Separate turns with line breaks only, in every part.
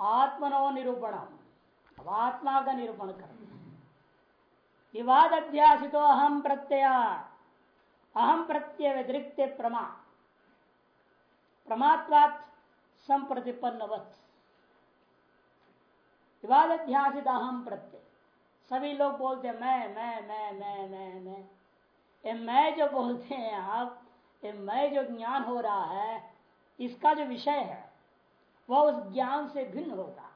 आत्मनो निरूपण अब आत्मा का निरूपण कर। विवाद अध्यासितो अहम प्रत्यय। अहम प्रत्यय व्यतिरिक्त प्रमा। प्रमात्वात् संप्रतिपन्नवत। विवाद अध्यासित अहम प्रत्यय। सभी लोग बोलते हैं, मैं मैं मैं मैं मैं मैं। ये मैं जो बोलते हैं आप, ये मैं जो ज्ञान हो रहा है, इसका जो विषय है वह उस ज्ञान से भिन्न होगा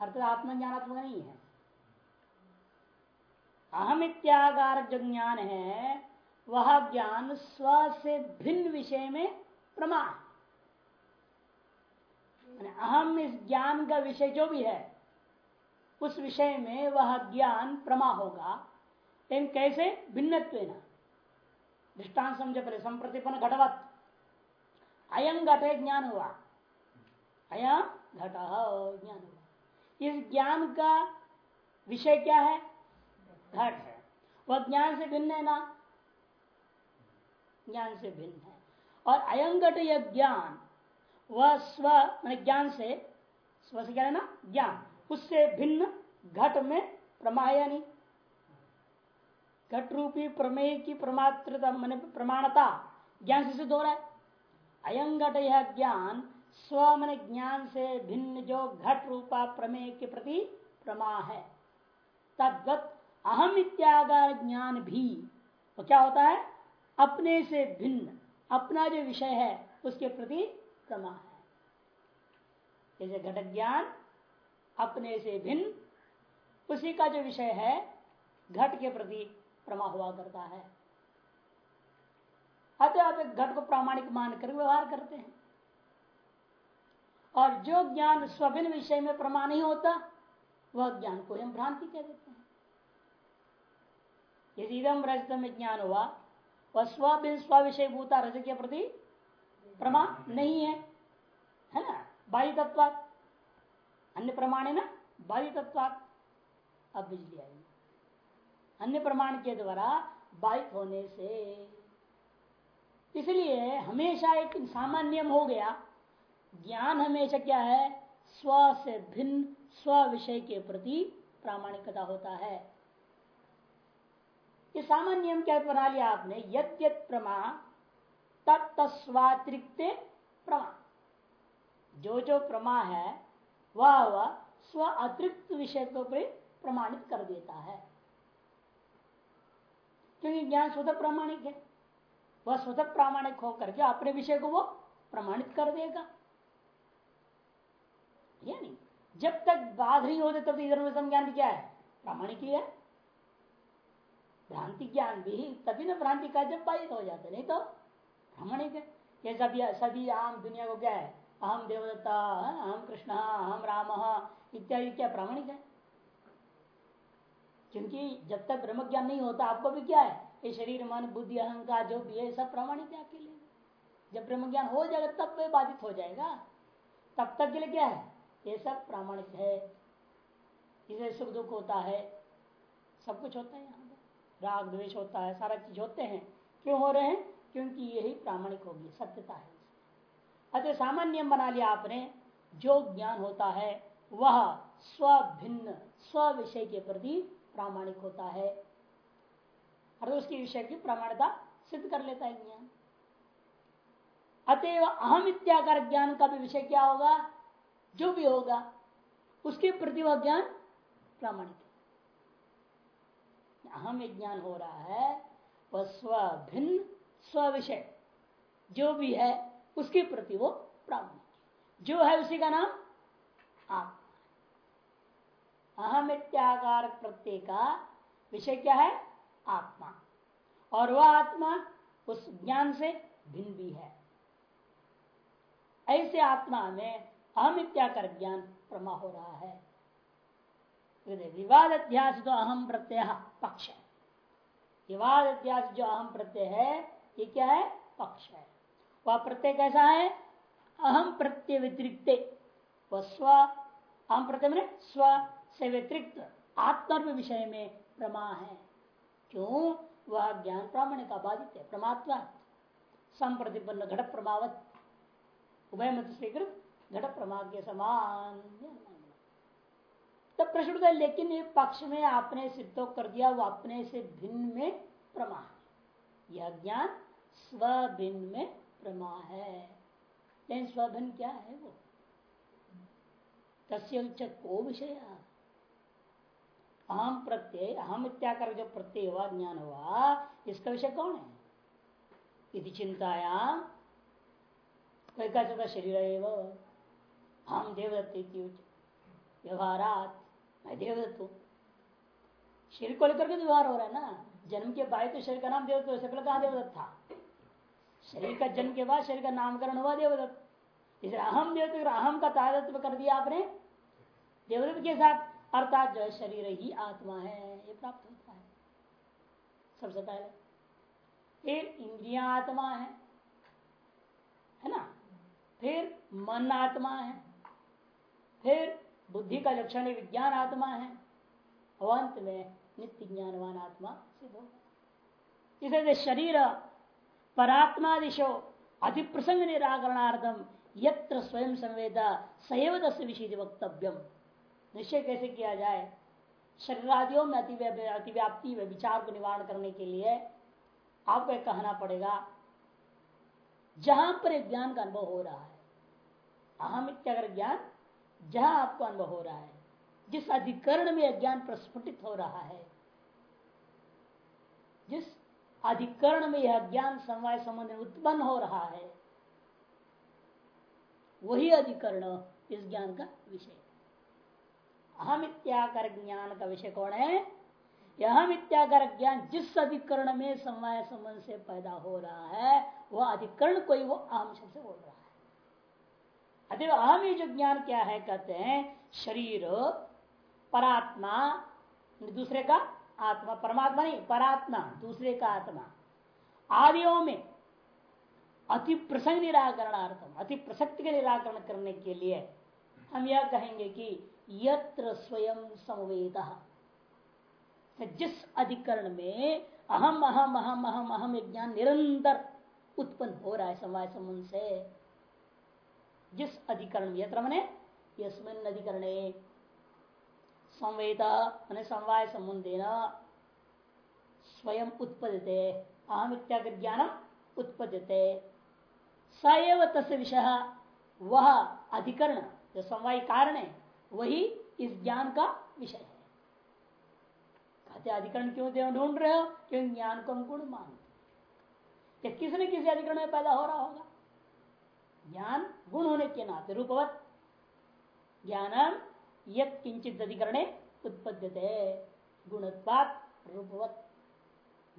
अर्थात आत्मज्ञानात्मक नहीं है। अहम इत्यागार जो ज्ञान है, वह ज्ञान स्व से भिन्न विषय में प्रमाण। अहम इस ज्ञान का विषय जो भी है, उस विषय में वह ज्ञान प्रमा होगा। लेकिन कैसे? भिन्न दृष्टांत समझे पहले, संप्रतिपन्न घटवत। अयम घटे ज्ञान हुआ। अयम घट ज्ञान इस ज्ञान का विषय क्या है? घट है। वह ज्ञान से भिन्न है ना? ज्ञान से भिन्न है। और अयम घट यह ज्ञान, वह स्व ज्ञान से, स्व से क्या है ना? ज्ञान। उससे भिन्न घट में प्रमाया नहीं घट रूपी प्रमेय की प्रमात्रता, मान प्रमाणता ज्ञान से सिद्ध हो रहा है। अयम घट यह ज्ञान स्व मन ज्ञान से भिन्न जो घट रूपा प्रमेय के प्रति प्रमा है। तद्वत अहम इत्यागार ज्ञान भी। तो क्या होता है? अपने से भिन्न, अपना जो विषय है, उसके प्रति प्रमा है। जैसे घटक ज्ञान, अपने से भिन्न, उसी का जो विषय है, घट के प्रति प्रमा हुआ करता है। अतः आप एक घट को प्रामाणिक मानकर व्यवहार करते हैं। और जो ज्ञान स्वभिन्न विषय में प्रमा नहीं होता, वह ज्ञान को हम भ्रांति कह देते हैं। यदि रजत में ज्ञान हुआ, वह स्वभिन्न स्व विषय भूता रज के प्रति प्रमाण नहीं है। है ना? बाई तत्व अन्य प्रमाण है ना बाई तत्व अब बिजली आई। अन्य प्रमाण के द्वारा बाधित होने से, इसलिए हमेशा एक सामान्य हो गया ज्ञान हमेशा क्या है? स्व से भिन्न, स्व विषय के प्रति प्रामाणिकता होता है। ये सामान्य नियम क्या बना लिया आपने? यद्य प्रमा तत्स्वातिरिक्त प्रमा। जो जो प्रमा है, वह वह स्व अतिरिक्त विषय को प्रमाणित कर देता है। क्योंकि ज्ञान स्वतः प्रामाणिक है। वह स्वतः प्रामाणिक होकर के अपने विषय को वो प्रमाणित कर देगा। या नहीं जब तक बाध नहीं होते, तब इधर में ज्ञान भी क्या है? प्रामाणिक ही है। भ्रांति ज्ञान भी, तभी ना भ्रांति का जब बाधित हो जाते नहीं तो प्रामाणिक है। ये सभी सभी आम दुनिया को क्या है? अहम देवदत्ता, अहम कृष्ण, अहम राम, इत्यादि क्या प्रामाणिक है? क्योंकि जब तक ब्रह्म ज्ञान नहीं होता, आपको भी क्या है? ये शरीर, मन, बुद्धि, अहंकार, जो भी है सब प्रमाणित है आपके लिए। जब ब्रह्म ज्ञान हो जाएगा, तब वे बाधित हो जाएगा। तब तक के लिए क्या है? ये सब प्रामाणिक है। इसे सुख दुख होता है। सब कुछ होता है यहाँ पर। राग द्वेष होता है, सारा चीज़ होते हैं। क्यों हो रहे हैं? क्योंकि यही प्रामाणिक होगी सत्यता है। अतः सामान्य बना लिया आपने, जो ज्ञान होता है, वह स्व भिन्न स्व विषय के प्रति प्रामाणिक होता है। और उसके विषय की प्रमाणता सिद्ध कर लेता है ज्ञान। अतएव अहम इत्याकार ज्ञान का भी विषय क्या होगा? जो भी होगा, उसके प्रति वह ज्ञान प्रामाणिक अहम ज्ञान हो रहा है, वह स्व भिन्न स्व विषय जो भी है, उसके प्रति वो प्रामाणिक जो है उसी का नाम आप अहम इत्याकार प्रत्यय का विषय क्या है? आत्मा। और वह आत्मा उस ज्ञान से भिन्न भी है। ऐसे आत्मा में अहम इत्याकर ज्ञान प्रमा हो रहा है। विवाद अध्यास जो अहम प्रत्यय पक्ष है। विवाद अध्यास जो अहम प्रत्यय है, ये क्या है? पक्ष है। वह प्रत्यय कैसा है? अहम प्रत्यय व्यतिरिक्त। वह स्व, अहम प्रत्यय मैंने स्व से व्यतिरिक्त आत्म विषय में प्रमा है। क्यों? वह ज्ञान प्रामाण्य का बाधित है प्रमात्मा संप्रतिपन्न घट प्रभावत उभय मत स्वीकृत घट प्रमा के समान तब प्रश्न उठता लेकिन ये पक्ष में आपने सिद्ध तो कर दिया, वो अपने से भिन्न में प्रमा है। यह ज्ञान स्वभिन्न में प्रमा है। लेकिन स्वभिन्न क्या है वो? तस्य को विषय। अहम प्रत्यय अहम इत्याकर जो प्रत्यय हुआ, ज्ञान हुआ, इसका विषय कौन है? यदि चिंतायाम कोई कह सकता शरीर हम देवदत्त व्यवहारात, मैं देवदत्त हूँ। शरीर को लेकर के तो व्यवहार हो रहा है ना? जन्म के बाद तो शरीर का नाम देवदत्त पहले कहा देवदत्त था? शरीर का जन्म के बाद शरीर का नामकरण हुआ देवदत्त। इसलिए अहम देवदत्त अहम का तादत्व कर दिया आपने। देवदत्त के साथ अर्थात जो है, शरीर ही आत्मा है, ये प्राप्त होता है। सबसे पहले, फिर इंद्रिया आत्मा है है ना? फिर मन आत्मा है। फिर बुद्धि का लक्षण विज्ञान आत्मा है। अंत में नित्य ज्ञानवान आत्मा सिद्ध होगा इसे शरीर अति प्रसंग निराकरणार्थम यत्र स्वयं संवेदा सैव दस विषय वक्तव्यम निश्चय कैसे किया जाए? शरीरादियों में अतिव्याप्ति विचार को निवारण करने के लिए आपको कहना पड़ेगा, जहाँ पर ज्ञान का अनुभव हो रहा है अहम अगर ज्ञान जहाँ आपको अनुभव हो रहा है, जिस अधिकरण में अज्ञान प्रस्फुटित हो रहा है, जिस अधिकरण में यह ज्ञान समवाय संबंध उत्पन्न हो रहा है, वही अधिकरण इस ज्ञान का विषय। अहम इत्याकर ज्ञान का विषय कौन है? यह इत्याकर ज्ञान जिस अधिकरण में समवाय संबंध से पैदा हो रहा है, वह अधिकरण कोई वो अहम शब्द से बोल रहा है। अतः अहम ही जो ज्ञान क्या है? कहते हैं, शरीर, परात्मा, दूसरे का आत्मा, परमात्मा नहीं, परात्मा, दूसरे का आत्मा। आदियों में अति प्रसंग निराकरणार्थम, अति प्रसक्ति के निराकरण करने के लिए हम यह कहेंगे कि यत्र स्वयं संवेद जिस अधिकरण में अहम अहम अहम अहम अहम ज्ञान निरंतर उत्पन्न हो रहा है समय संबंध से जिस अधिकरण यत्र मने यस्मिन अधिकरणे। संवेद मैंने समवाय संबंधे स्वयं उत्पद्यते अहम इत्यादि ज्ञानम उत्पद्यते सएव तस् विषय, वह अधिकरण, जो समवाय कारण है, वही इस ज्ञान का विषय है। कहते अधिकरण क्यों देव ढूंढ रहे हो? क्यों ज्ञान को हम गुण मानते किसी न किसी अधिकरण में पैदा हो रहा होगा। ज्ञान गुण होने के नाते रूपवत। ज्ञानम यत किंचित अधिकरण रूपवत।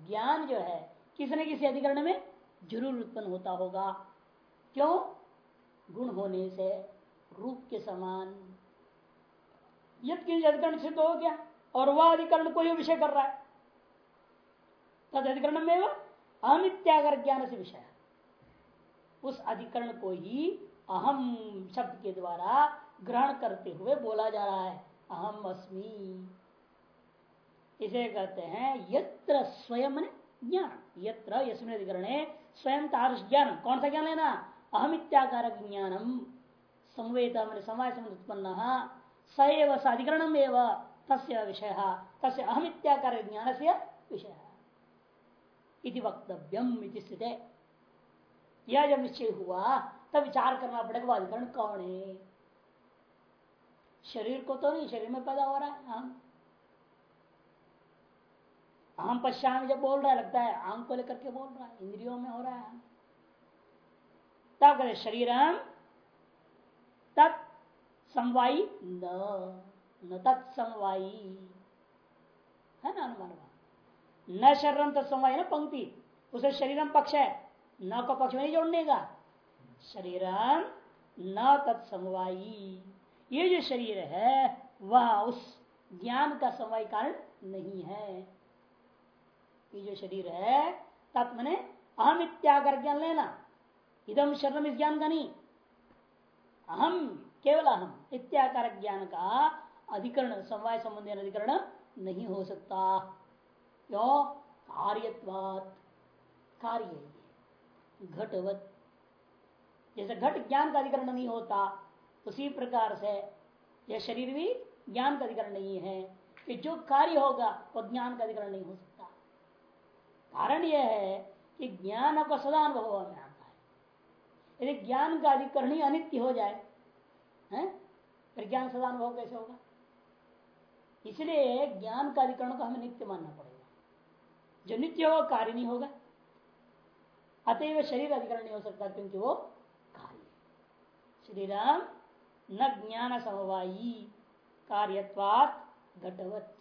ज्ञान जो है किसी न किसी अधिकरण में? ज़रूर उत्पन्न होता होगा। क्यों? गुण होने से, रूप के समान। यद किंच अधिकरण सिद्ध हो गया, और वह अधिकरण कोई विषय कर रहा है। तद अधिकरण में वह अमित्यागर ज्ञान से विषय उस अधिकरण को ही अहम शब्द के द्वारा ग्रहण करते हुए बोला जा रहा है। अहम अस्मी। इसे कहते हैं यत्र स्वयं ज्ञान। यत्र यस्मिन अधिकरण स्वयं तारस ज्ञान। कौन सा ज्ञान लेना अहम इत्याकार ज्ञानम संवेद समय संबंध उत्पन्न सएव अधिकरण तस्य विषय। तस्य अहम इत्याकार ज्ञान से विषय वक्तव्यम स्थित। यह जब निश्चय हुआ, तब विचार करना पड़ेगा अधिकरण कौन है? शरीर को तो नहीं, शरीर में पैदा हो रहा है हम आम पश्चात जब बोल रहा है, लगता है आम को लेकर के बोल रहा है, इंद्रियों में हो रहा है। तब कहते शरीर तत् समवाई न न है ना अनुमान? न शरीरम तत्समवाई ना पंक्ति। उसे शरीरम पक्ष है। न को पक्ष में नहीं जोड़ने का। शरीरम न तत्समवाई ये जो शरीर है, वह उस ज्ञान का समवाय कारण नहीं है। ये जो शरीर है तत्व ने अहम इत्यागर ज्ञान लेना। इदम शरण इस ज्ञान का नहीं। अहम, केवल अहम इत्याकार ज्ञान का अधिकरण, समवाय संबंधी अधिकरण नहीं हो सकता। क्यों कार्यत्वात। कार्य। घटवत। जैसे घट ज्ञान का अधिकरण नहीं होता, उसी प्रकार से यह शरीर भी ज्ञान का अधिकरण नहीं है। कि जो कार्य होगा वह ज्ञान का अधिकरण नहीं हो सकता। कारण यह है कि ज्ञान आपका सदा अनुभव में आता है। यदि ज्ञान का अधिकरण ही अनित्य हो जाए, है, फिर ज्ञान सदा अनुभव कैसे होगा? इसलिए ज्ञान का अधिकरण को हमें नित्य मानना पड़ेगा। जो नित्य होगा कार्य नहीं होगा। अतएव शरीर अधिकरण नहीं हो सकता क्योंकि वो कार्य श्री राम न ज्ञान समवायी कार्यत्वात घटवत।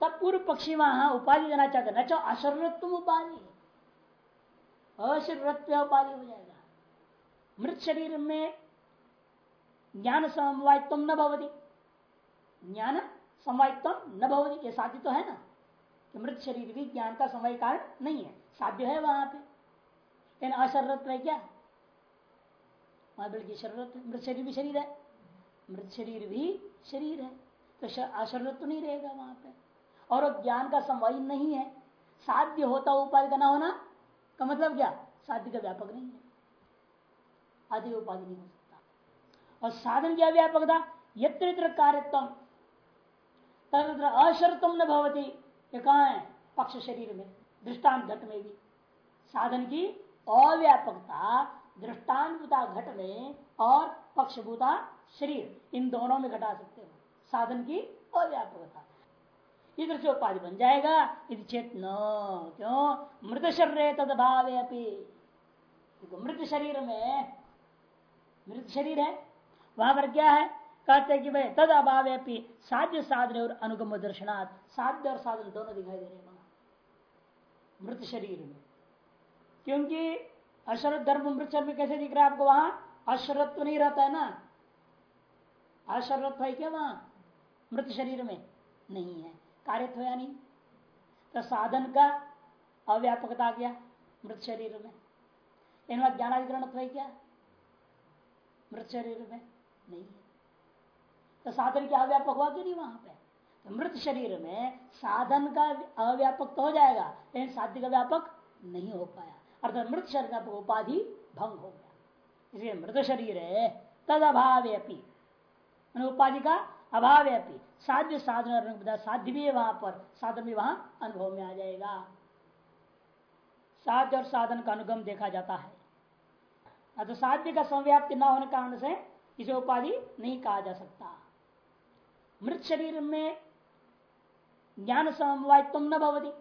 तब पूर्व पक्षी वहाँ उपाधि देना चाहते न चाहो अशरत्व उपाधि अशरत्व उपाधि हो जाएगा। मृत शरीर में ज्ञान समवायित्व न भवती। ज्ञान समवायित्व न भवती ये साध्य तो है ना। कि मृत शरीर भी ज्ञान का समय कारण नहीं है। साध्य है वहाँ पे। लेकिन अशरत्व है क्या? वहाँ बल्कि शरीर मृत शरीर भी शरीर है। मृत शरीर भी शरीर है। तो अशरत तो नहीं रहेगा वहाँ पे। और ज्ञान का समवाय नहीं है। साध्य होता उपाधि का ना होना का मतलब क्या? साध्य का व्यापक नहीं है। आदि उपाधि नहीं हो सकता। और साधन क्या व्यापक था? यत्र कार्यत्म तत्र अशरतम न भवती। ये कहा है? पक्ष शरीर में। दृष्टांत घट में भी साधन की अव्यापकता दृष्टान्ता घट में और पक्षभूता शरीर, इन दोनों में घटा सकते हो। साधन की अव्यापकता। इधर से उपाधि बन जाएगा। यदि चेत न क्यों? मृत शरीर तद भाव मृत शरीर में, मृत शरीर है, वहाँ पर क्या है? कहते कि भाई तद अभाव साध्य साधन और अनुगम दर्शनाथ साध्य और साधन दोनों दिखाई दे रहे हैं। मृत शरीर में। क्योंकि अशरत धर्म मृत शरीर में कैसे दिख रहा है आपको वहाँ? अशरत्व नहीं रहता है ना? अशरत्व है क्या वहाँ? मृत शरीर में नहीं है। कार्यत्व या नहीं। तो साधन का अव्यापकता गया मृत शरीर में। इन ज्ञानाधिकरण है क्या? मृत शरीर में नहीं है। तो साधन क्या अव्यापक हुआ क्यों नहीं वहाँ पे? मृत शरीर में साधन का अव्यापक तो हो जाएगा, लेकिन साध्य का व्यापक नहीं हो पाया। अर्थात मृत शरीर का उपाधि भंग हो गया। इसलिए मृत शरीर है तद अभाव उपाधि का अभाव साध्य साधन साध्य भी वहाँ पर, साधन भी वहाँ अनुभव में आ जाएगा। साध्य और साधन का अनुगम देखा जाता है। अतः साध्य का संव्याप्ति न होने कारण से इसे उपाधि नहीं कहा जा सकता। मृत शरीर में ज्ञान समवायित्व न भवती।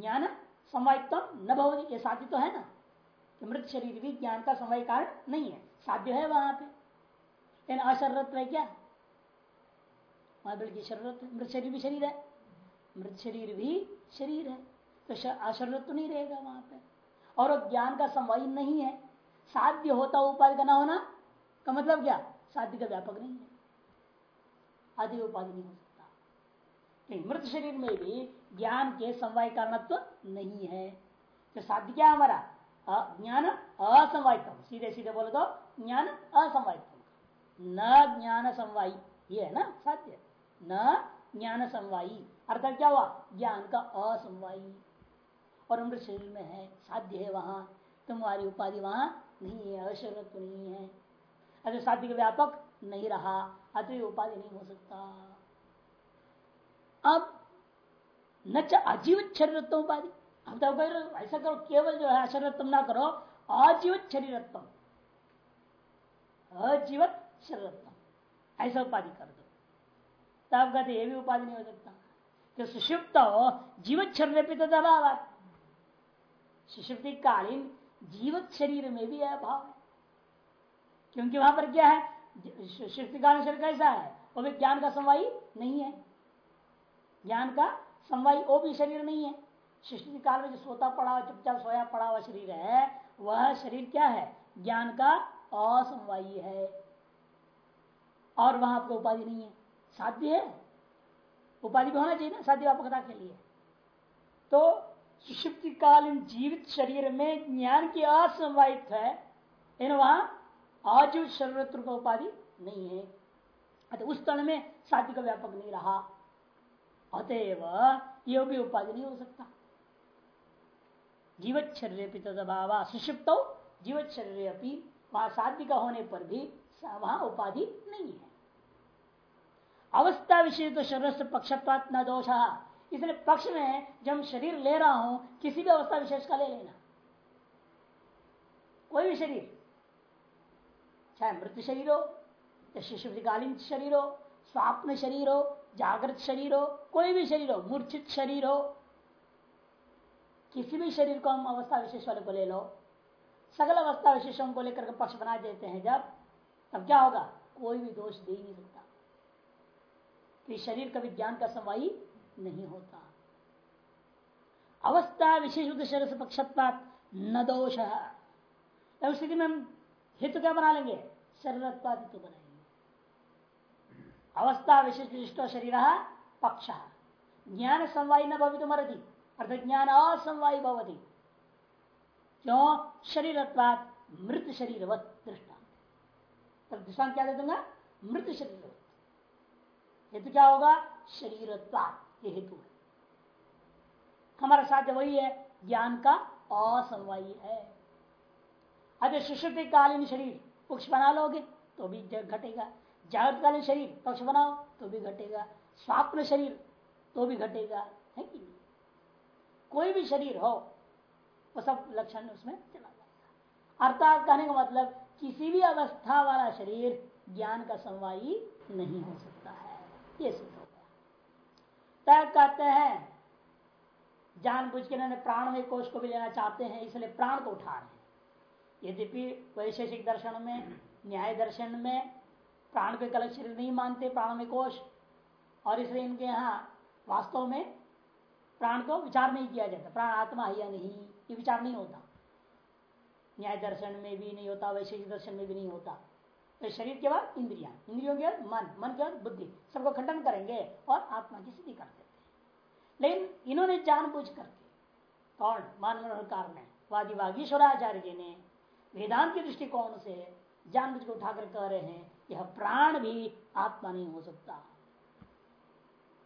ज्ञान समवायित्व न भवती, ये साध्य तो है ना? कि मृत शरीर भी ज्ञान का समय कारण नहीं है, साध्य है वहाँ पे। लेकिन अशरत है क्या? वहाँ बल्कि शरीरत मृत शरीर भी शरीर है। मृत शरीर भी शरीर है। तो अशरत तो नहीं रहेगा वहाँ पे। और ज्ञान का समय नहीं है, साध्य होता उपाधि का ना होना, का मतलब क्या? साध्य का व्यापक नहीं है। आदि उपाधि नहीं हो मृत शरीर में भी ज्ञान के समवाय कारणत्व नहीं है। तो साध्य क्या हमारा ज्ञान असमवायित्व सीधे सीधे बोले तो ज्ञान असमवायित्व न ज्ञान समवायी, ये है ना, साध्य? न ज्ञान समवायी। अर्थात क्या हुआ? ज्ञान का असमवायी। और अमृत शरीर में है, साध्य है वहाँ। तुम्हारी उपाधि वहाँ नहीं है, अशरत नहीं है। अगर साध्य व्यापक नहीं रहा, अति उपाधि नहीं हो सकता। अब न अजीवित शरीरत्व उपाधि हम तो ऐसा करो, केवल जो है अशरत्व ना करो अजीवित शरीरत्व। अजीवत शरीरत्व। ऐसा उपाधि कर दो। तब कहते ये भी उपाधि नहीं हो सकता। कि सुषुप्त हो, जीवत शरीर पे तो दबाव सुषुप्ति कालीन जीवत शरीर में भी अभाव है। क्योंकि वहाँ पर क्या है? सुषुप्ति कालीन शरीर कैसा है? वो भी ज्ञान का समवाई नहीं है। ज्ञान का समवाई वो भी शरीर नहीं है। सृष्टि काल में जो सोता, पड़ा हुआ चुपचाप सोया, पड़ा हुआ शरीर है, वह शरीर क्या है? ज्ञान का असमवायी है। और वहाँ आपको उपाधि नहीं है। साध्य है। उपाधि भी होना चाहिए ना, साध्य व्यापकता के लिए। तो सुषुप्तिकालीन जीवित शरीर में ज्ञान की असमवायित है इन वहाँ आजीव शरीर उपाधि नहीं है। उस तल में साध्य का व्यापक नहीं रहा। अतएव यह भी उपाधि नहीं हो सकता। जीवत शरीर पिता सुषिप्त जीवत शरीर अपनी वहाँ साध्य का होने पर भी वहाँ उपाधि नहीं है। अवस्था विशेष तो शरीर से पक्षपात न दोष। इसलिए पक्ष में जब हम शरीर ले रहा हूँ, किसी भी अवस्था विशेष का ले लेना। कोई भी शरीर, चाहे मृत शरीर हो, या शिशुकालीन शरीर हो स्वाप्न शरीर हो जागृत शरीर हो, कोई भी शरीर हो, मूर्छित शरीर हो, किसी भी शरीर को हम अवस्था विशेष वाले को ले लो, सकल अवस्था विशेषों को लेकर पक्ष बना देते हैं जब, तब क्या होगा? कोई भी दोष दे ही नहीं सकता। कि शरीर का ज्ञान का समवायी नहीं होता। अवस्था विशेष शरीर से पक्षपात, न दोष है। स्थिति में हम हित क्या बना लेंगे? शरीर तो बनाएँगे अवस्था विशिष्ट विशिष्ट शरीर पक्ष। ज्ञान समवाय न भवित मरती अर्थात ज्ञान असमवायी भवती। क्यों? शरीर मृत शरीर दृष्टा तब दृष्टान क्या दे दूँगा मृत शरीर हेतु क्या होगा? शरीर ये हेतु है। हमारा साध्य वही है, ज्ञान का असमवायी है। अगर सुश्रुति कालीन शरीर पुक्ष बना लोगे तो भी घटेगा। जागृतकालीन शरीर पक्ष बनाओ तो भी घटेगा। स्वाप्न शरीर तो भी घटेगा। है कि नहीं? कोई भी शरीर हो, वो सब लक्षण उसमें चला जाएगा। अर्थात कहने का मतलब किसी भी अवस्था वाला शरीर ज्ञान का समवायी नहीं हो सकता है। ये सिद्ध हो गया। तय कहते हैं जानबूझ के इन्होंने में कोष को भी लेना चाहते हैं, इसलिए प्राण को उठा रहे हैं। यद्यपि वैशेषिक दर्शन में, न्याय दर्शन में प्राण को अलग शरीर नहीं मानते, प्राण में कोष। और इसलिए इनके यहाँ वास्तव में प्राण को विचार नहीं किया जाता प्राण आत्मा है या नहीं, ये विचार नहीं होता। न्याय दर्शन में भी नहीं होता, वैशेषिक दर्शन में भी नहीं होता। तो शरीर के बाद इंद्रिया, इंद्रियों के बाद मन मन के बाद बुद्धि, सबको खंडन करेंगे और आत्मा की स्थिति कर देते लेकिन इन्होंने जानबूझ करके, कौन? मान मनोहरकार ने वादी वागीश्वराचार्य जी ने वेदांत के दृष्टिकोण से जानबूझ को उठाकर कह रहे हैं यह प्राण भी आत्मा नहीं हो सकता।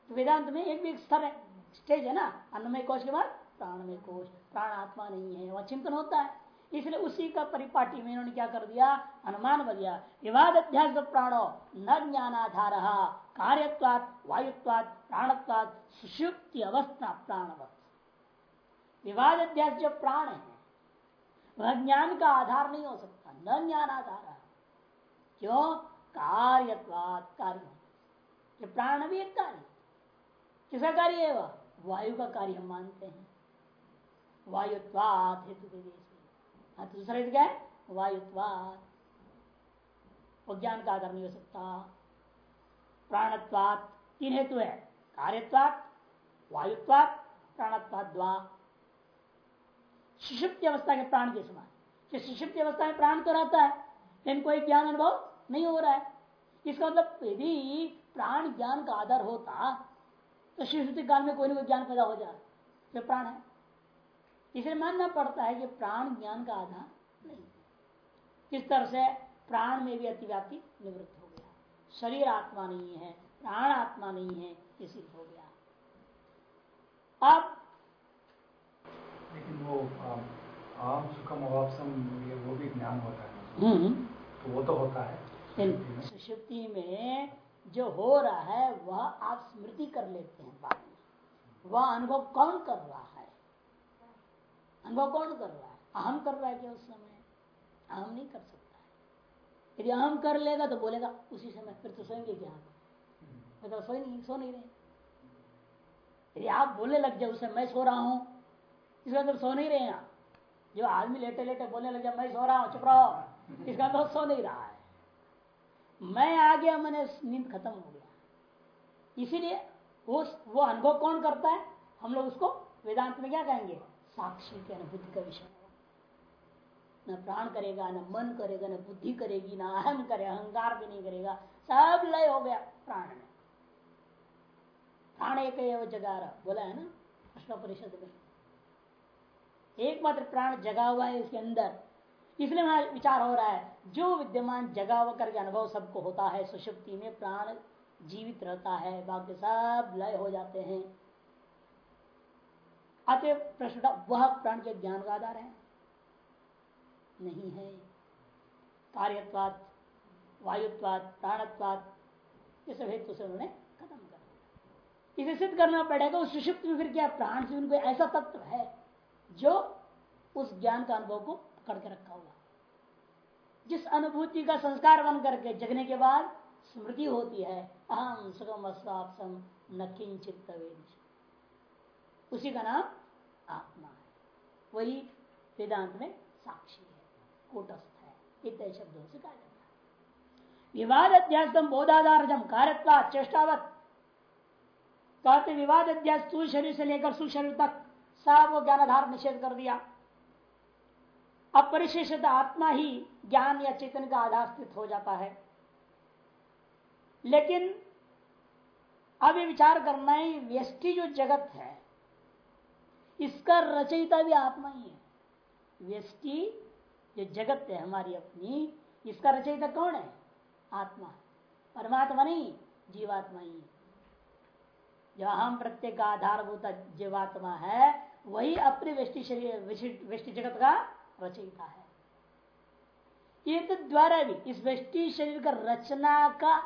तो वेदांत में एक भी स्तर है, स्टेज है ना, अन्नमय कोष के बाद प्राणमय कोष, प्राण आत्मा नहीं है, वह चिंतन होता है। इसलिए उसी का परिपाटी में इन्होंने क्या कर दिया, अनुमान बदिया विवाद अध्यास प्राणो, न ज्ञानाधार, कार्यत्वात, वायुत्वात, प्राणत्वात, सुषुप्ति अवस्था प्राणवत। विवाद अध्यास जो प्राण है, वह ज्ञान का आधार नहीं हो सकता, न ज्ञान आधार क्यों? कार्यत्वात कार्य प्राण भी एक कार्य किसका कार्य है वह? वायु का कार्य हम मानते हैं। वायुत्वात हेतु के हाँ, तो क्या है? वायुत्वात। ज्ञान का आधार नहीं हो सकता। प्राणत्वात तीन हेतु है। कार्यत्वात वायुत्वात प्राणत्वात द्वा। सुषुप्ति अवस्था के प्राण के समान। सुषुप्ति अवस्था में प्राण तो रहता है लेकिन कोई ज्ञान अनुभव नहीं हो रहा है। इसका मतलब यदि प्राण ज्ञान का आधार होता तो शिशुति काल में कोई ना कोई ज्ञान पैदा हो जाए जो प्राण है। इसे मानना पड़ता है कि प्राण ज्ञान का आधार नहीं किस तरह से प्राण में भी अतिव्याप्ति निवृत्त हो गया। शरीर आत्मा नहीं है प्राण आत्मा नहीं है सिद्ध हो गया। अब
लेकिन वो आम सुखम अवापसम वो भी ज्ञान होता है।
हम्म।
तो वो तो होता है।
सुषुप्ति में जो हो रहा है, वह आप स्मृति कर लेते हैं बाद में। वह अनुभव कौन कर रहा है? अनुभव कौन कर रहा है? अहम कर रहा है क्या उस समय? अहम नहीं कर सकता है। यदि अहम कर लेगा तो बोलेगा, उसी समय फिर तो सोएँगे क्या? मैं तो सो नहीं सो नहीं रहे। यदि आप बोलने लग जाए उसे मैं सो रहा हूँ इसका मतलब सो नहीं रहे आप। जो आदमी लेटे लेटे बोलने लग जाए, मैं सो रहा हूँ, चुप रहा रहो। इसका मतलब सो नहीं रहा है। मैं आ गया, मैंने नींद खत्म हो गया। इसीलिए वो वो अनुभव कौन करता है? हम लोग उसको वेदांत में क्या कहेंगे? साक्षी के अनुभूति का विषय। न प्राण करेगा, न मन करेगा, न बुद्धि करेगी, न अहम करे, अहंकार भी नहीं करेगा। सब लय हो गया प्राण में। प्राण एक जगा रहा बोला है ना प्रश्न परिषद में एकमात्र प्राण जगा हुआ है इसके अंदर। इसलिए विचार हो रहा है जो विद्यमान जगा जगह करके अनुभव सबको होता है सुषुप्ति में प्राण जीवित रहता है, बाकी सब लय हो जाते हैं। अतः प्रश्न, वह प्राण के ज्ञान का आधार है? नहीं है। कार्यत्वात, वायुत्वात, प्राणत्वात, ये सब हेतु से उन्होंने खत्म कर इसे सिद्ध करना पड़ेगा उस सुषुप्त में फिर क्या प्राण से उनको ऐसा तत्व है जो उस ज्ञान का अनुभव को पकड़ के रखा हुआ जिस अनुभूति का संस्कार बन करके जगने के बाद स्मृति होती है अहम सुगम अस्वापसम न किंचित उसी का नाम आत्मा है। वही वेदांत में साक्षी है, कूटस्थ है, इतने शब्दों से कहा जाता है। विवाद अध्यास बोधाधार जम कार्यत्वा चेष्टावत। कहते विवाद अध्यास स्थूल शरीर से लेकर सुशरीर तक सब ज्ञानाधार निषेध कर दिया। अपरिशेषता आत्मा ही ज्ञान या चेतन का आधार स्थित हो जाता है। लेकिन अब ये विचार करना है, व्यष्टि जो जगत है, इसका रचयिता भी आत्मा ही है। व्यष्टि जो जगत है हमारी अपनी, इसका रचयिता कौन है? आत्मा। परमात्मा नहीं, जीवात्मा ही जो हम प्रत्येक का आधारभूत जीवात्मा है, वही अपने व्यष्टि शरीर व्यष्टि जगत का रचयिता है। ये तो द्वारा भी, इस व्यष्टि शरीर का रचना का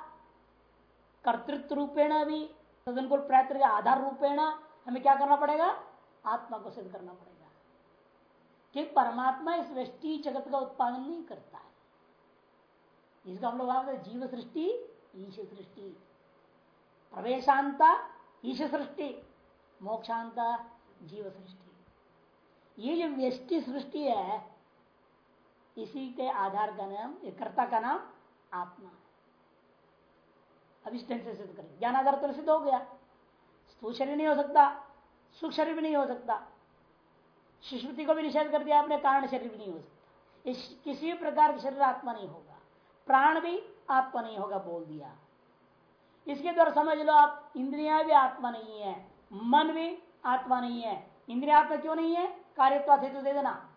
कर्तृत्व रूपेण भी तदनुकूल प्रयत्न के आधार रूपेण हमें क्या करना पड़ेगा? आत्मा को सिद्ध करना पड़ेगा। कि परमात्मा इस व्यष्टि जगत का उत्पादन नहीं करता है। इसका हम लोग जीव सृष्टि, ईश सृष्टि। प्रवेशांता, ईश सृष्टि। मोक्षांता, जीव सृष्टि। ये जो व्यष्टि सृष्टि है इसी के आधार का नाम कर्ता का नाम, आत्मा। अब इस ढंग से सिद्ध करें। ज्ञान आधार तो सिद्ध हो गया। स्थूल शरीर नहीं हो सकता सुख शरीर भी नहीं हो सकता। सुश्रुति को भी निषेध कर दिया आपने, कारण शरीर भी नहीं हो सकता। इस किसी भी प्रकार का शरीर आत्मा नहीं होगा। प्राण भी आत्मा नहीं होगा बोल दिया। इसके द्वारा समझ लो आप, इंद्रिया भी आत्मा नहीं है, मन भी आत्मा नहीं है। इंद्रिया आत्मा क्यों नहीं है? कार्यत्वा हेतु दे देना।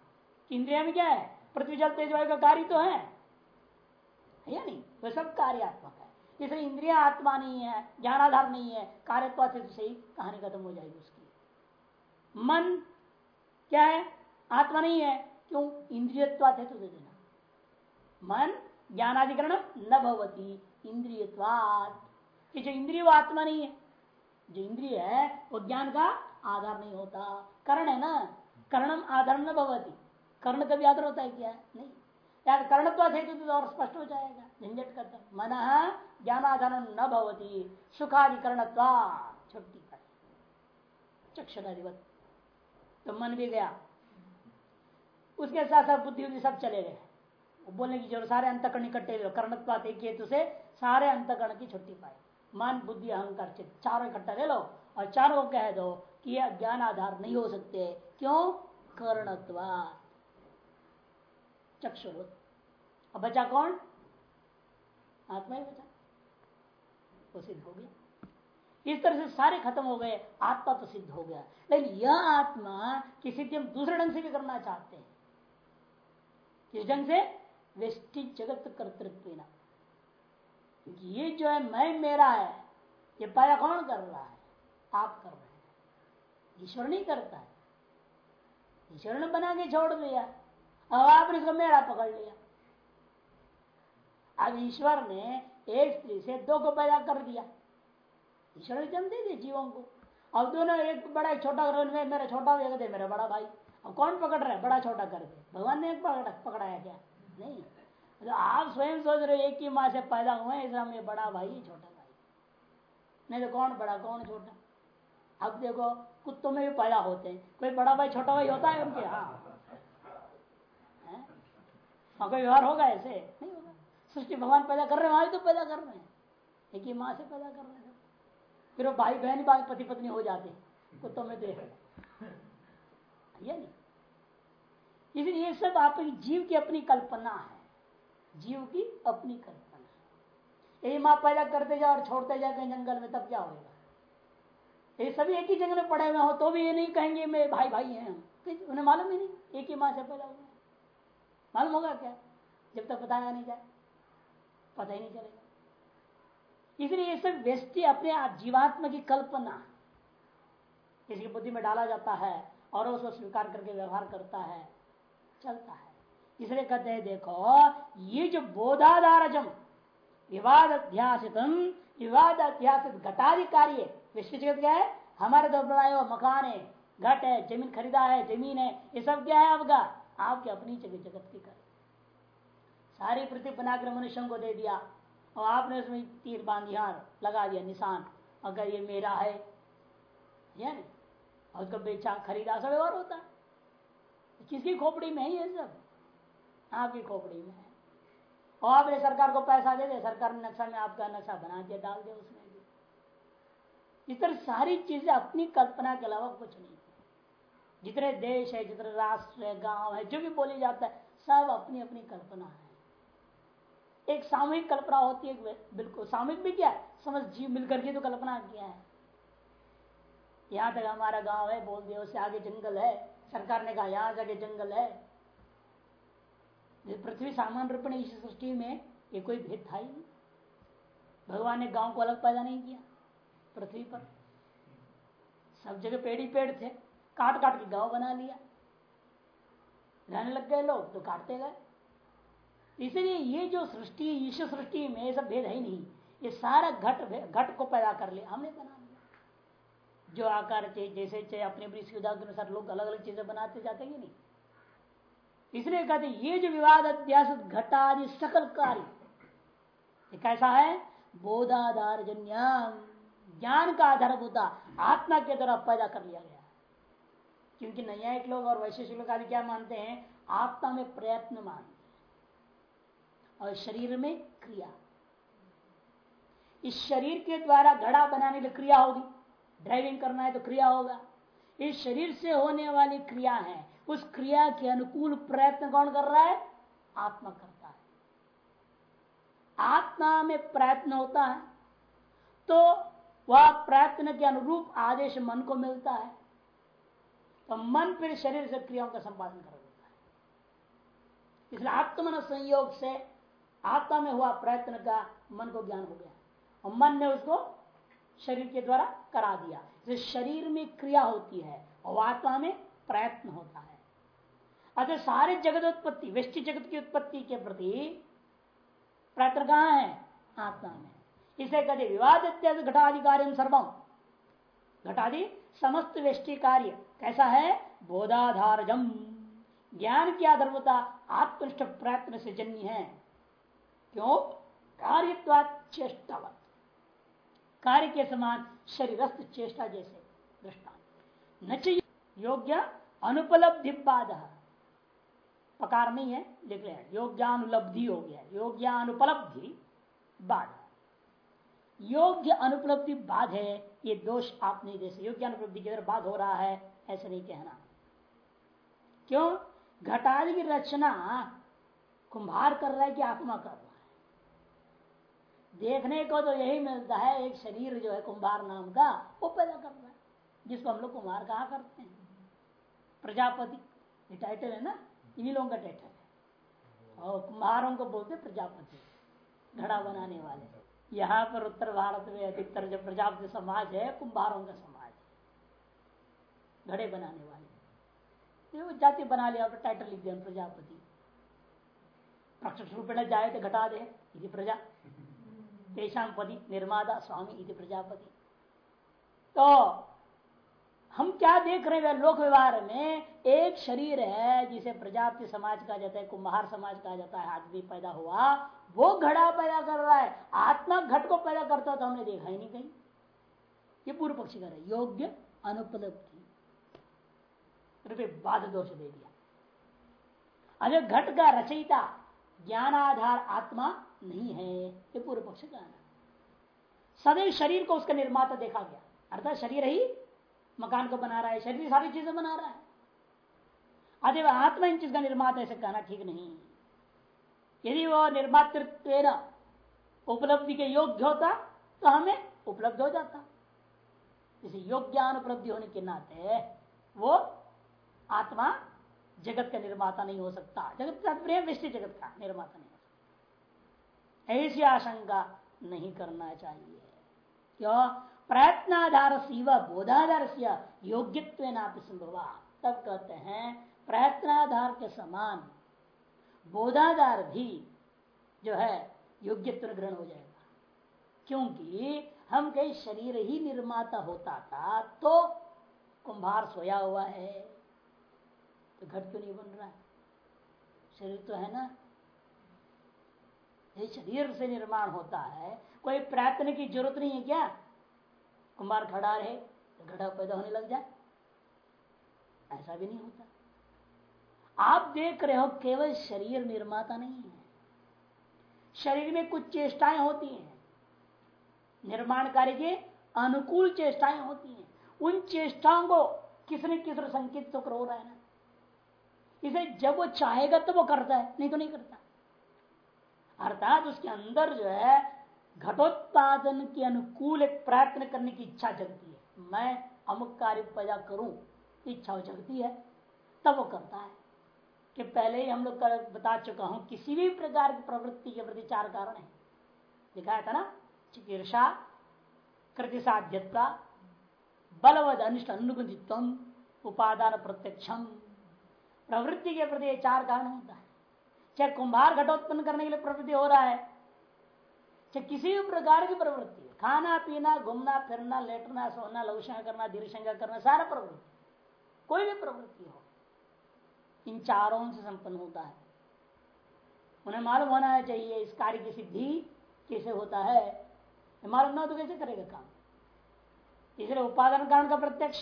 इंद्रिया में क्या है? पृथ्वी जल, तेज वायु का कार्य तो है। या नहीं? वह सब कार्यात्मक है। इसलिए इंद्रिया आत्मा नहीं है, ज्ञानाधार नहीं है, कार्यत्वा से ही कहानी खत्म हो जाएगी उसकी। मन क्या है? आत्मा नहीं है, क्यों? इंद्रियवाद हेतु दे देना। मन ज्ञानाधिकरण न भवती इंद्रियवाद कि जो इंद्रिय वो आत्मा नहीं है, जो इंद्रिय है, वो ज्ञान का आधार नहीं होता। कर्ण है ना? कर्णम आधार न भवती। कर्ण का भी होता है क्या? नहीं। यार कर्णत्व हेतु तो और स्पष्ट हो जाएगा। झंझट करता मन ज्ञान आधार न भवती। सुखाधिकरण छुट्टी चक्षणाधिपत तो मन भी गया। उसके साथ साथ बुद्धि बुद्धि सब चले गए। बोलने की ज़रूरत, सारे अंतकरण इकट्ठे कर्णत्वात एक हेतु से सारे अंतकरण की छुट्टी पाए। मन, बुद्धि, अहंकार, चित्त, चारों इकट्ठा ले लो और चारों को कह दो कि यह ज्ञान आधार नहीं हो सकते। क्यों? कर्णत्वा चक्षुर अब बचा कौन? आत्मा ही बचा वो सिद्ध हो गया। इस तरह से सारे खत्म हो गए। आत्मा तो सिद्ध हो गया। लेकिन यह आत्मा की सिद्धि हम दूसरे ढंग से भी करना चाहते हैं। किस ढंग से? व्यष्टि जगत कर्तृत्व ये जो है, मैं, मेरा है, ये पाया कौन कर रहा है? आप कर रहे हैं। ईश्वर नहीं करता है। ईश्वर ने बना के छोड़ दिया। अब आपने इसको मेरा पकड़ लिया। अब ईश्वर ने एक स्त्री से दो को पैदा कर दिया। ईश्वर ने जन्म दे दिए जीवों को। अब दोनों एक बड़ा एक छोटा मेरा छोटा हो दे मेरा बड़ा भाई। अब कौन पकड़ रहा है? बड़ा छोटा कर दे। भगवान ने एक पकड़ा, पकड़ाया क्या? नहीं। तो आप स्वयं सोच रहे एक ही माँ से पैदा हुए हैं हमें बड़ा भाई छोटा भाई। नहीं तो कौन बड़ा, कौन छोटा? अब देखो, कुत्तों में भी पैदा होते हैं। कोई बड़ा भाई, छोटा भाई होता है उनके हाँ हाँ कोई व्यवहार होगा ऐसे? नहीं होगा। सृष्टि भगवान पैदा कर रहे हैं, वहाँ तो पैदा कर रहे हैं। एक ही माँ से पैदा कर रहे हैं। फिर वो भाई बहन बाद पति पत्नी हो। जाते कुत्तों में देख ये नहीं। इसलिए ये सब आपकी जीव की अपनी कल्पना है। जीव की अपनी कल्पना यही माँ पैदा करते जाओ और छोड़ते जाए कहीं जंगल में, तब क्या होगा? ये सभी एक ही जंगल में पड़े हुए हो तो भी ये नहीं कहेंगे मैं भाई भाई हैं हम। उन्हें मालूम ही नहीं, एक ही माँ से पैदा हुए। मालूम होगा क्या? जब तक बताया नहीं जाए, पता ही नहीं चलेगा। इसलिए सब व्यक्ति अपने जीवात्मा की कल्पना किसी बुद्धि में डाला जाता है और उसको स्वीकार करके व्यवहार करता है, चलता है। इसलिए कहते हैं, देखो, ये जो बोधाधारजम विवाद अध्यासित विवाद अध्यासित घटादि कार्य विश्व जगत क्या है? हमारे तो बनाए मकान है, घट है, ज़मीन खरीदा है, ज़मीन है, ये सब क्या है आपका? आपके अपनी जगत जगत की कर। सारी पृथ्वी बनाकर मनुष्यों को दे दिया और आपने उसमें तीर बाँध यहाँ लगा दिया, निशान। अगर ये मेरा है, या नहीं और उसको बेचा, खरीदा, सब व्यवहार होता है। किसकी खोपड़ी में है ये सब? आपकी खोपड़ी में है। और आपने सरकार को पैसा दे दे सरकार ने नक्शा में आपका नक्शा बना दिया, डाल दिया उसमें भी। इस तरह सारी चीज़ें अपनी कल्पना के अलावा कुछ नहीं। जितने देश है, जितने राष्ट्र है, गाँव है, जो भी बोली जाता है, सब अपनी अपनी कल्पना है। एक सामूहिक कल्पना होती है बिल्कुल सामूहिक भी क्या समझ जीव मिलकर के तो कल्पना किया है। यहाँ तक हमारा गाँव है, बोल दिया, उससे आगे जंगल है। सरकार ने कहा, यहाँ जाके जंगल है। पृथ्वी सामान्य रूप में इस सृष्टि में ये कोई भेद था ही नहीं। भगवान ने गाँव को अलग पैदा नहीं किया, पृथ्वी पर। सब जगह पेड़ ही पेड़ थे। काट काट के गाँव बना लिया। रहने लग गए लोग तो काटते गए। इसलिए ये जो सृष्टि, ईश्वर सृष्टि में ये सब भेद है नहीं। ये सारा घट घट को पैदा कर लिया। हमने बना लिया। जो आकार चाहिए जैसे चाहिए अपनी अपनी सुविधा के अनुसार लोग अलग अलग चीज़ें बनाते जाते हैं नहीं? इसलिए कहते ये जो विवाद, अध्यास, घटादि सकल कार्य कैसा है? बोधाधार जन्याम ज्ञान का आधारभूता आत्मा के द्वारा पैदा कर लिया गया। क्योंकि न्यायिक लोग और वैशेषिक लोग आदि क्या मानते हैं? आत्मा में प्रयत्न मानते और शरीर में क्रिया। इस शरीर के द्वारा घड़ा बनाने की क्रिया होगी। ड्राइविंग करना है तो क्रिया होगा। इस शरीर से होने वाली क्रिया है। उस क्रिया के अनुकूल प्रयत्न कौन कर रहा है? आत्मा करता है। आत्मा में प्रयत्न होता है तो वह प्रयत्न के अनुरूप आदेश मन को मिलता है। तो मन फिर शरीर से क्रियाओं का संपादन कर देता है। इसलिए आत्मन संयोग से आत्मा में हुआ प्रयत्न का मन को ज्ञान हो गया और मन ने उसको शरीर के द्वारा करा दिया। शरीर में क्रिया होती है और आत्मा में प्रयत्न होता है। अतः सारे जगत उत्पत्ति, वृष्टि जगत की उत्पत्ति के प्रति प्रयत्न कहा है? आत्मा में। इसे कहते विवाद घटाधिकारी सर्वम। घटादि समस्त व्यष्टि कार्य। कैसा है? बोधाधारजम। ज्ञान की आधर्मता आत्मनिष्ठ प्रयत्न से जन्य है। क्यों? कार्य चेष्टावत कार्य के समान शरीरस्थ चेष्टा जैसे। दृष्टान न योग्य अनुपलब्धि बाध पकार नहीं है, लिख रहे योग्यानुलब्धि हो गया। योग्यानुपलब्धि बाध योग्य अनुपलब्धि बाध है। ये दोष आप नहीं दे सकते। योग्य अनुपलब्धि की बाध हो रहा है, ऐसा नहीं कहना। क्यों? घटादि की रचना कुंभार कर रहा है कि आत्मा कर रहा है। देखने को तो यही मिलता है, एक शरीर जो है कुंभार नाम का, वो पैदा कर रहा है, जिसको हम लोग कुंभार कहा करते हैं। प्रजापति, ये टाइटल है ना? इन्हीं लोगों का टाइटल है। और कुम्हारों को बोलते प्रजापति, घड़ा बनाने वाले। यहाँ पर उत्तर भारत में अधिकतर जो प्रजापति समाज है कुंभारों का समाज है। घड़े बनाने वाले। वो जाति बना लिया टाइटल लिख दिया प्रजापति। प्रक्ष रूपेण जाए तो घटा दे इति प्रजा। तेषाम पति निर्माता स्वामी इति प्रजापति। तो हम क्या देख रहे हैं लोक व्यवहार में? एक शरीर है जिसे प्रजापति समाज कहा जाता है, कुम्हार समाज कहा जाता है, आदमी पैदा हुआ, वो घड़ा पैदा कर रहा है, आत्मा घट को पैदा करता तो हमने देखा ही नहीं कहीं। ये पूर्व पक्षी कर योग्य अनुपलब्धि। बाद दोष दे दिया। अरे घट का रचयिता ज्ञान आधार आत्मा नहीं है, ये पूर्व पक्ष का सदैव शरीर को उसका निर्माता देखा गया। अर्थात शरीर ही मकान को बना रहा है, शरीर, सारी चीज़ें बना रहा है। अतः आत्मा इन चीज़ का निर्माता ऐसे कहना ठीक नहीं। यदि वह निर्मातृत्व उपलब्धि के योग्य होता तो हमें उपलब्ध हो जाता। इसे योग्यान उपलब्धि होने के नाते वो आत्मा जगत का निर्माता नहीं हो सकता। जगत प्रेम वृष्टि जगत का निर्माता नहीं हो सकता। ऐसी आशंका नहीं करना चाहिए। क्यों? प्रयत्नाधार से बोधाधार से योग्यत्व संभव तब कहते हैं, प्रयत्नाधार के समान बोधाधार भी जो है, योग्यत्व ग्रहण हो जाएगा। क्योंकि हम कहीं शरीर ही निर्माता होता था तो कुंभार सोया हुआ है तो घट क्यों नहीं बन रहा है? शरीर तो है ना। ये शरीर से निर्माण होता है, कोई प्रयत्न की ज़रूरत नहीं है क्या? कुमार खड़ा रहे तो घड़ा पैदा होने लग जाए। ऐसा भी नहीं होता। आप देख रहे हो, केवल शरीर निर्माता नहीं है। शरीर में कुछ चेष्टाएँ होती हैं। निर्माण कार्य के अनुकूल चेष्टाएँ होती हैं। उन चेष्टाओं को किसने किस संकेत तो करो रहा है ना? इसे जब वो चाहेगा तो वो करता है, नहीं तो नहीं करता। अर्थात उसके अंदर जो है घटोत्पादन के अनुकूल एक प्रयत्न करने की इच्छा जगती है। मैं अमुक कार्य पैदा करूँ, इच्छा जगती है, तब वो करता है। कि पहले ही हम लोग बता चुका हूँ, किसी भी प्रकार की प्रवृत्ति के प्रति चार कारण है। दिखाया था ना? चिकित्सा कृति साध्यता बलवद अनिष्ट अनुगुंजित्व, उपादान प्रत्यक्षम प्रवृत्ति के प्रति चार कारण होता है। चाहे कुंभार घटोत्पन्न करने के लिए प्रवृत्ति हो रहा है चाहे किसी भी प्रकार की प्रवृत्ति, खाना, पीना, घूमना, फिरना, लेटना, सोना लघुशंगा करना दीर्घशंगा करना, सारा प्रवृत्ति, कोई भी प्रवृत्ति हो, इन चारों से संपन्न होता है। उन्हें मालूम होना चाहिए इस कार्य की सिद्धि कैसे होता है। मालूम ना तो कैसे करेगा काम? इसलिए उपादान कारण का प्रत्यक्ष।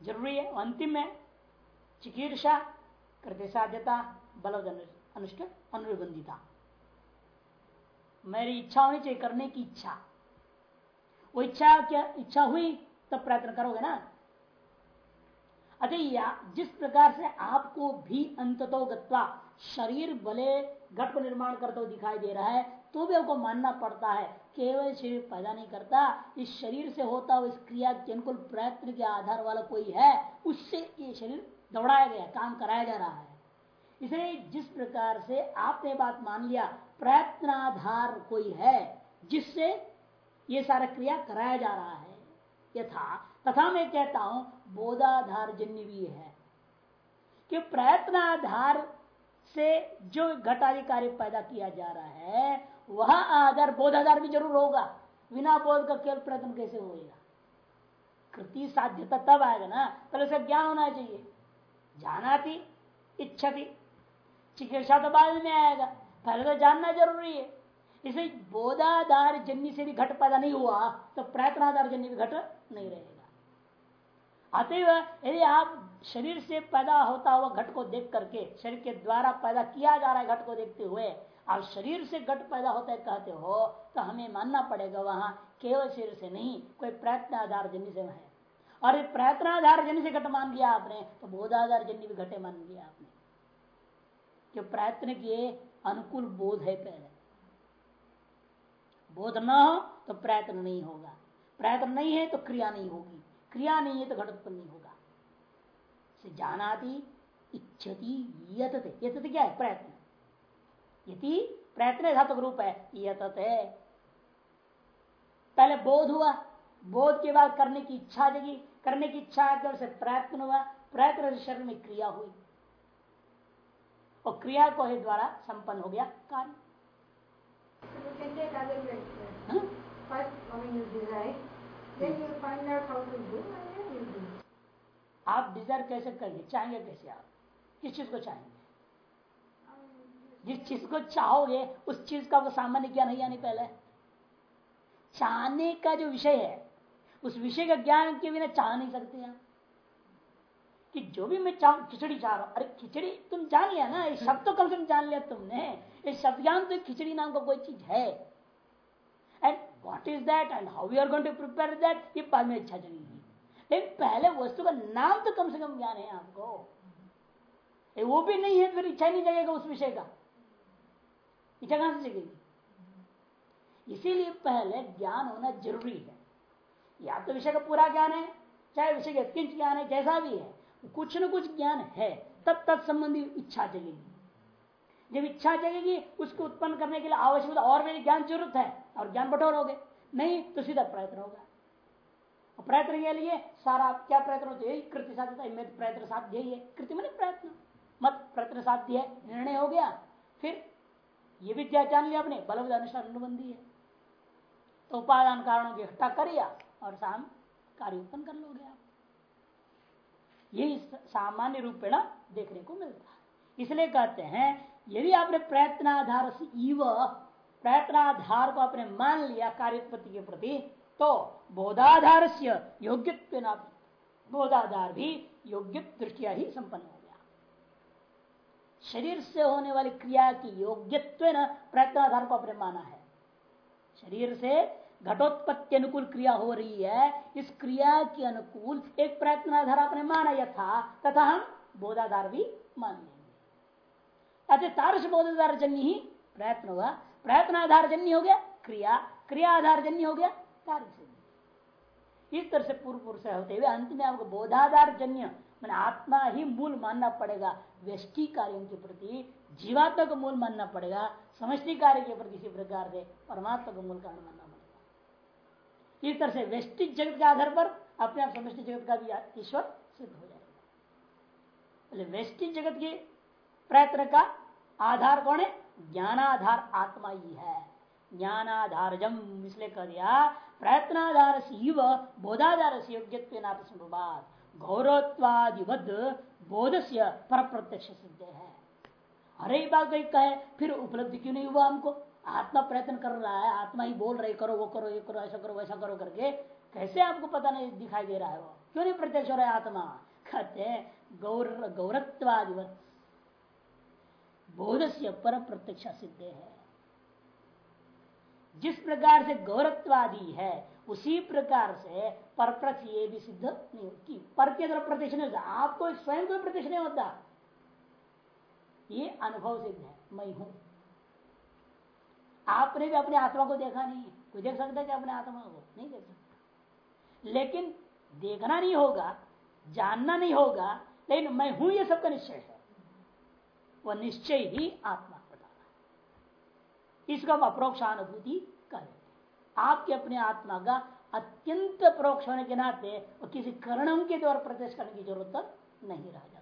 ज़रूरी है अंतिम है। चिकीर्षा कृत्य साध्यता बल अनुष्ठ अनुबंधिता। मेरी इच्छा होनी चाहिए करने की इच्छा। वो इच्छा क्या, इच्छा हुई, तब प्रयत्न करोगे ना? अतः जिस प्रकार से आपको भी गत्वा शरीर भले घट को निर्माण करते हुए दिखाई दे रहा है तो भी आपको मानना पड़ता है, केवल शरीर पैदा नहीं करता। इस शरीर से होता हुआ इस क्रिया के अनुकूल प्रयत्न के आधार वाला कोई है, उससे ये शरीर दौड़ाया गया, काम कराया जा रहा है। इसलिए जिस प्रकार से आपने बात मान लिया, प्रयत्नाधार कोई है जिससे ये सारा क्रिया कराया जा रहा है। यथा, तथा मैं कहता हूँ, बोधाधार जन्य भी है। कि प्रयत्नाधार से जो घटारी कार्य पैदा किया जा रहा है, वह आधार बोधाधार भी ज़रूर होगा। बिना बोध का केवल प्रयत्न कैसे होगा कृति साध्यता तब आएगा ना पहले उसे ज्ञान होना चाहिए। जाना थी इच्छा थी चिकित्सा तो बाद में आएगा। पहले तो जानना ज़रूरी है। इसे बोधाधार जन्य से भी घट पैदा नहीं हुआ तो प्रयत्नाधार जन्य भी घट नहीं रहेगा। अतएव यदि आप शरीर से पैदा होता हुआ घट को देख करके, शरीर के द्वारा पैदा किया जा रहा है घट को देखते हुए, आप शरीर से घट पैदा होता है कहते हो तो हमें मानना पड़ेगा वहाँ, केवल शरीर से नहीं, कोई प्रयत्न आधार जन्य से है। और प्रयत्न आधार जन्य से घट मान लिया आपने तो बोधाधार जन्य भी घटे मान लिया आपने। कि प्रयत्न के अनुकूल बोध है पहले। बोध न हो तो प्रयत्न नहीं होगा। प्रयत्न नहीं है तो क्रिया नहीं होगी। क्रिया नहीं है तो घट उत्पन्न नहीं होगा। से जानाति, इच्छति, यतते। यतते क्या है? प्रयत्न। यति प्रयत्न धातु रूप है। यतते। पहले बोध हुआ। बोध के बाद करने की इच्छा जगी। करने की इच्छा से प्रयत्न हुआ। प्रयत्न शरीर में क्रिया हुई। और क्रिया को ही द्वारा संपन्न हो गया कार्य। आप डिज़ायर कैसे करेंगे? चाहेंगे कैसे आप? किस चीज़ को चाहेंगे? जिस चीज़ को चाहोगे उस चीज़ का आपको सामान्य ज्ञान है या नहीं पहले? चाहने का जो विषय है उस विषय का ज्ञान के बिना चाह नहीं सकते आप। कि जो भी मैं चाहूँ खिचड़ी चाह रहा हूँ। अरे खिचड़ी तुम जान लिया ना ये शब्द तो से कम जान लिया तुमने। ये शब्द ज्ञान तो खिचड़ी नाम का कोई चीज़ है। And what is that and how you are going to prepare that ये बाद में इच्छा जगेगी। लेकिन पहले वस्तु का नाम तो कम से कम ज्ञान है आपको। ए, वो भी नहीं है फिर इच्छा नहीं जगेगा उस विषय का। इच्छा कहाँ से जगेगी? इसीलिए पहले ज्ञान होना ज़रूरी है। या तो विषय का पूरा ज्ञान है चाहे विषय का किंच ज्ञान है जैसा भी है। कुछ न कुछ ज्ञान है, तब तत्संबंधी इच्छा जगेगी। जब इच्छा जगेगी, उसको उत्पन्न करने के लिए आवश्यक और मेरी ज्ञान ज़रूरत है, और ज्ञान बटोर हो नहीं तो सीधा प्रयत्न होगा। प्रयत्न के लिए सारा क्या प्रयत्न होते यही कृति साध्य प्रयत्न साध्य यही है। कृति मैंने प्रयत्न। मत प्रत्यय साध्य है, निर्णय हो गया। फिर ये विद्या जान लिया अपने बलवद अनुसार अनुबंधी है। तो उपादान कारणों की इकट्ठा करिया, और शाम कार्य उत्पन्न कर लोगे आप। यही सामान्य रूप में देखने को मिलता है। इसलिए कहते हैं, यदि आपने प्रयत्नाधार से इव प्रयत्नाधार को आपने मान लिया उत्पत्ति के प्रति तो बोधाधार से योग्यत्व बोधाधार भी योग्य दृष्टिया ही संपन्न हो गया। शरीर से होने वाली क्रिया की योग्यत्व प्रयत्नाधार को अपने माना है। शरीर से घटोत्पत्ति अनुकूल क्रिया हो रही है, इस क्रिया के अनुकूल एक प्रयत्न आधार आपने माना यथा तथा हम बोधाधार भी मान लेंगे। अतः तारस बोधाधार जन्य ही प्रयत्न हुआ। प्रयत्नाधार जन्य हो गया, क्रिया। क्रिया आधार जन्य हो गया कार्य इस तरह से पूर्व पुरुष होते हुए अंत में आपको बोधाधार जन्य, मैंने आत्मा ही मूल मानना पड़ेगा। व्यष्टि कार्यों के प्रति जीवात्मा को मूल मानना पड़ेगा। समष्टि कार्य के प्रति किसी प्रकार से परमात्मा को मूल कारण मानना इस तरह से व्यष्टि जगत के आधार पर अपने आप समष्टि जगत का भी ईश्वर सिद्ध हो जाएगा। व्यष्टि जगत के प्रयत्न का आधार कौन है? ज्ञानाधार आत्मा ही है। ज्ञानाधार जम इसलिए कह दिया प्रयत्नाधार से बोधाधार से योग्य गौरवत्वादिवद बोध से पर प्रत्यक्ष सिद्ध है अरे बात कहे, फिर उपलब्धि क्यों नहीं हुआ हमको? आत्मा प्रयत्न कर रहा है, आत्मा ही बोल रहे, करो, वो करो, ये करो, ऐसा करो, वैसा करो करके, कैसे आपको पता नहीं दिखाई दे रहा है वो? क्यों नहीं प्रत्यक्ष हो रहा है आत्मा? कहते हैं, गौर, गौरत्वादिवत। बोध से पर प्रत्यक्ष सिद्ध है। जिस प्रकार से गौरत्वादी है, उसी प्रकार से परप्रक्ष ये भी सिद्ध नहीं होती पर के तरफ़ प्रत्यक्ष नहीं होता, आपको स्वयं कोई प्रत्यक्ष नहीं होता। ये अनुभव सिद्ध है, मैं हूँ। आपने भी अपने आत्मा को देखा नहीं है। कोई देख सकता है कि अपने आत्मा को? नहीं देख सकता। लेकिन देखना नहीं होगा, जानना नहीं होगा, लेकिन मैं हूँ ये सबका निश्चय है। वह निश्चय ही आत्मा बताना इसको हम अप्रोक्षानुभूति करें आपके अपने आत्मा का अत्यंत परोक्ष होने के नाते किसी करणम के द्वारा प्रदेश करने की ज़रूरत नहीं रह जाती।